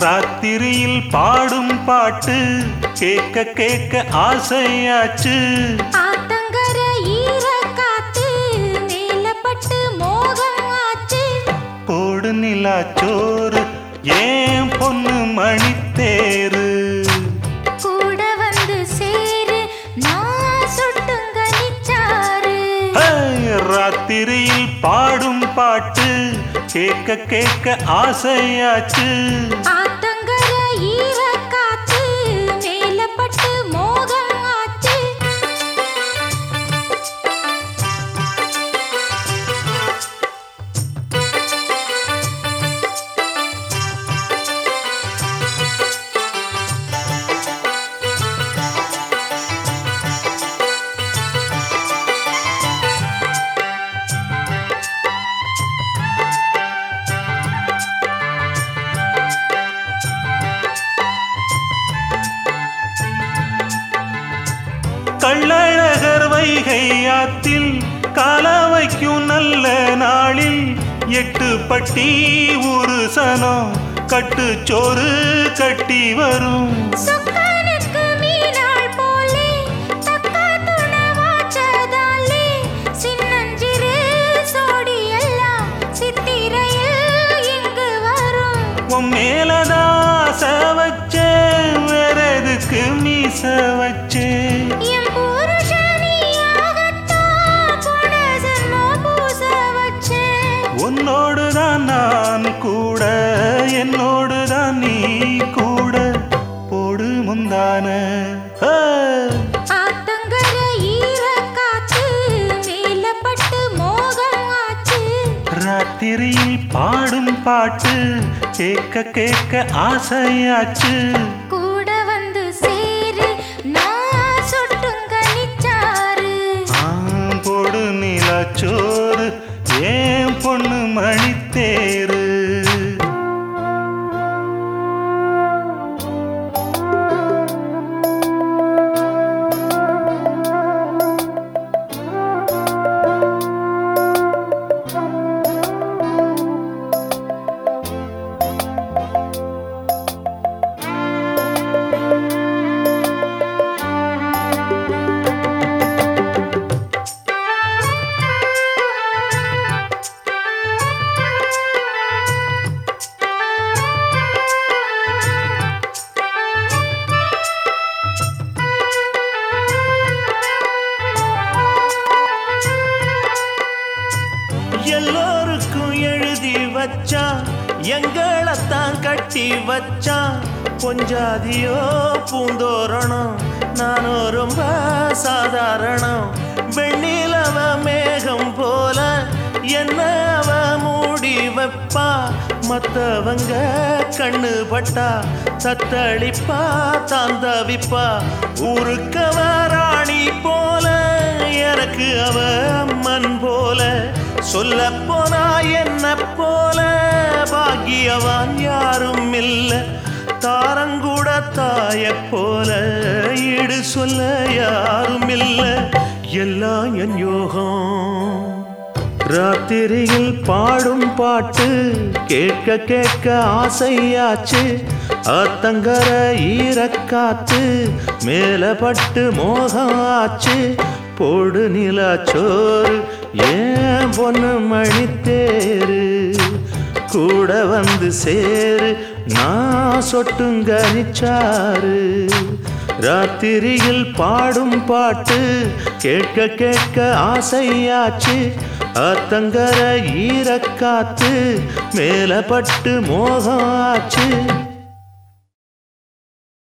ராத்திரியில் பாடும் பாட்டு கேட்க கேட்க ஆசையாச்சு. சோறு ஏன் பொண்ணு மணித்தேரு கூட வந்து சேரு ராத்திரியில் பாடும் பாட்டு கேட்க கேட்க ஆசையாச்சு. ஆத்தங்கர ஈர கள்ளழகர் வைகை ஆத்தில் கால வைக்கும் நல்ல நாளில் எட்டு பட்டி ஒரு சனம் கட்டுச்சோறு கட்டி வரும். மேலதாச வச்சேன் வேற எதுக்கு மீச வச்சேன்? உன்னோடுதான் நான் கூட என்னோடுதான் நீ கூட. போடு முந்தான. ராத்திரியில் பாடும் பாட்டு கேட்க கேட்க ஆசையாச்சு. கூட வந்து சேரு நான் சுட்டுங்க நிச்சாரு ஆம், போடு நிலாச்சோறு. ஏன் பொண்ணு மணித்தேரு? எல்லோருக்கும் எழுதி வச்சான் எங்களைத்தான் கட்டி வச்சான் கொஞ்சாதியோ பூந்தோரணம் நானும் ரொம்ப சாதாரணம். வெண்ணிலவ மேகம் போல என்ன அவ மூடி வைப்பா மற்றவங்க கண்ணு பட்டா தத்தளிப்பா தான் தவிப்பா ஊருக்கவ ராணி போல எனக்கு அவ அம்மன் போல. சொல்ல போனா என்ன போல? பாக்கியவான் யாரும் இல்ல. தாரங்கூட தாய போல ஈடு சொல்ல யாரும் இல்ல. எல்லாம் என் யோகம். ராத்திரியில் பாடும் பாட்டு கேட்க கேட்க ஆசையாச்சு. ஆத்தங்கர ஈரக்காத்து மேலப்பட்டு பட்டு மோகம் ஆச்சு போடு நிலாச்சோறு ஏன் பொண்ணு மணித்தேரு? கூட வந்து சேரு. நான் சொட்டுங்க நிச்சாரு ராத்திரியில் பாடும் பாட்டு கேட்க கேட்க ஆசையாச்சு. ஆத்தங்கர ஈரக்காத்து மேலப்பட்டு பட்டு மோகம் ஆச்சு.